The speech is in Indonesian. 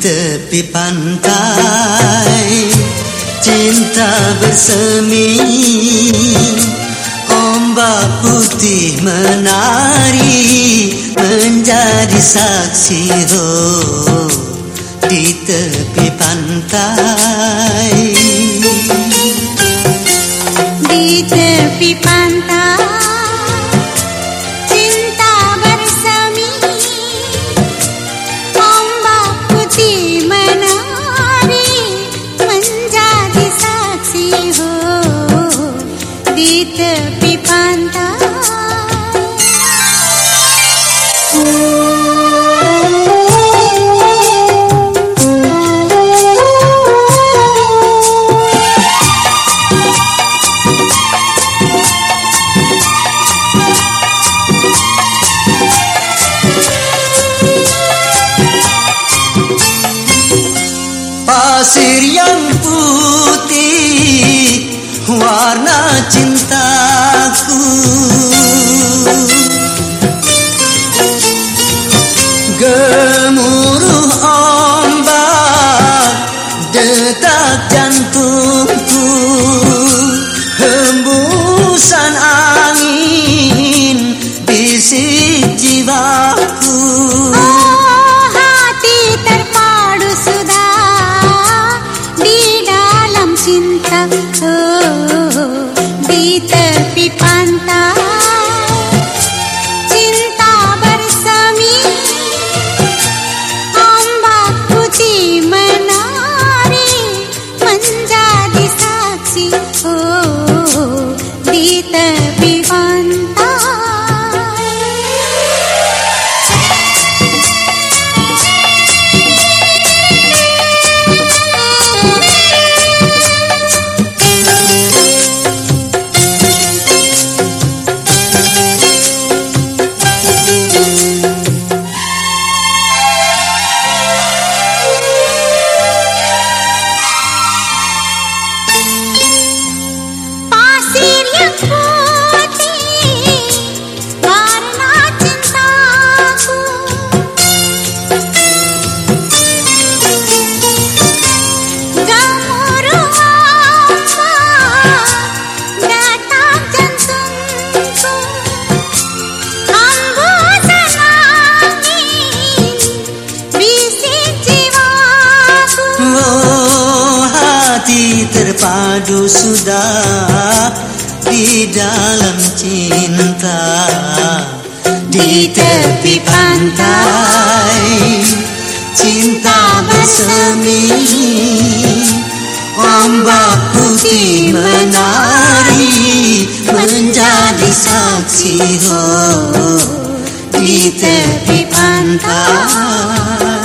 tepi pantai Cinta bersemi Ombak putih menari Menjadi saksi oh, Di tepi pantai हो गीत पिपान्ता pasir yang putih warna cintaku gemuruh te terpadu sudah di dalam cinta. Di tepi pantai cinta bersemi. Ombak putih menari menjadi saksi oh, di tepi pantai